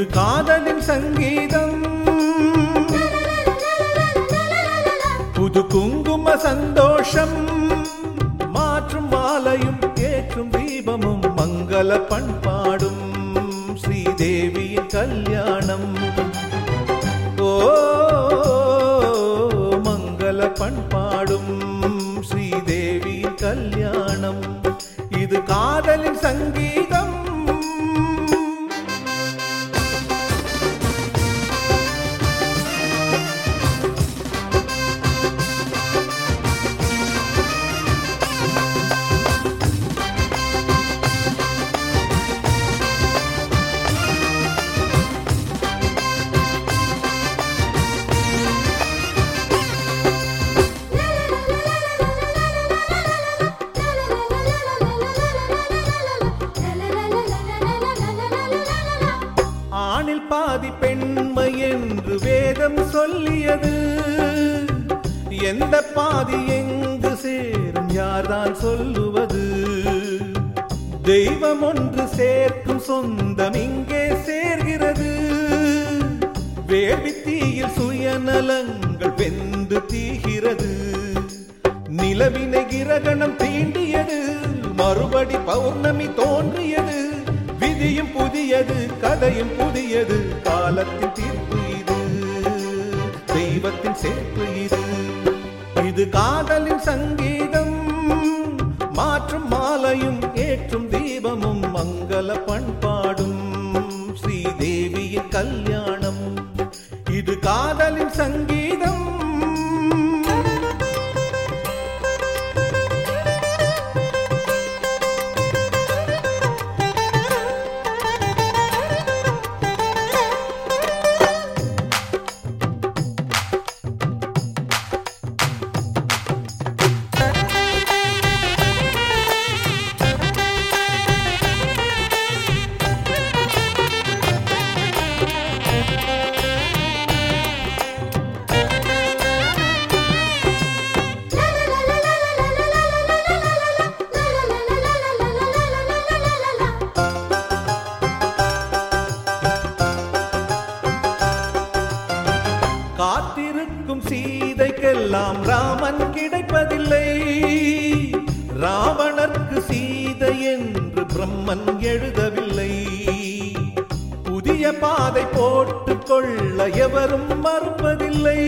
இது காதலின் சங்கீதம். புது குங்கும சந்தோஷம் மாற்றும் மாலையும் ஏற்றும் தீபமும் மங்கள பண்பாடும் ஸ்ரீதேவியின் கல்யாணம். ஓ என்று வேதம் சொல்லியது. எந்த பாதி எங்கு சேரும் யார்தான் சொல்லுவது. தெய்வம் ஒன்று சேர்க்கும் சொந்தம் இங்கே சேர்கிறது. வேள்வித்தீயில் சுயநலங்கள் வெந்து தீகிறது. நிலவினை கிரகணம் தீண்டியது. மறுபடி பௌர்ணமி தோன்றியது. விதியும் புதியது கதையும் புதியது காலத்தின் தீர்ப்பு இது தெய்வத்தின் சேர்ப்பு இது. இது காதலின் சங்கீதம் மாற்றும் மாலையும் ஏற்றும் தீபமும் மங்கள காத்திருக்கும் சீதைக்கெல்லாம் ராமன் கிடைப்பதில்லை. ராவணர்க்கு சீதை என்று பிரம்மன் எழுதவில்லை. புதிய பாதை போட்டுக் கொள்ள எவரும் மறுப்பதில்லை.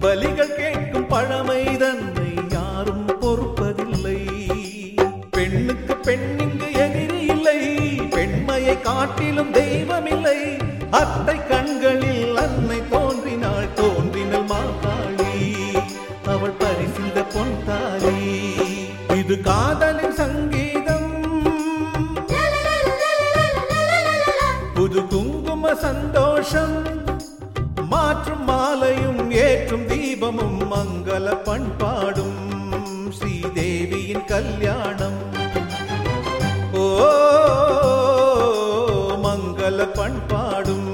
பலிகள் கேட்கும் பழமை தன்னை யாரும் பொறுப்பதில்லை. பெண்ணுக்கு பெண்ணிங்கு எதிரி இல்லை. பெண்மையை காட்டிலும் தெய்வமில்லை அத்தை கண்களில் பாடி இது காதலின் சங்கீதம். புது குங்கும சந்தோஷம் மாற்றும் மாலையும் ஏற்றும் தீபமும் மங்கள பண்பாடும் ஸ்ரீதேவியின் கல்யாணம். ஓ மங்கள பண்பாடும்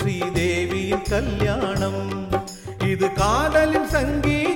ஸ்ரீதேவியின் கல்யாணம். இது காதலின் சங்கீதம்.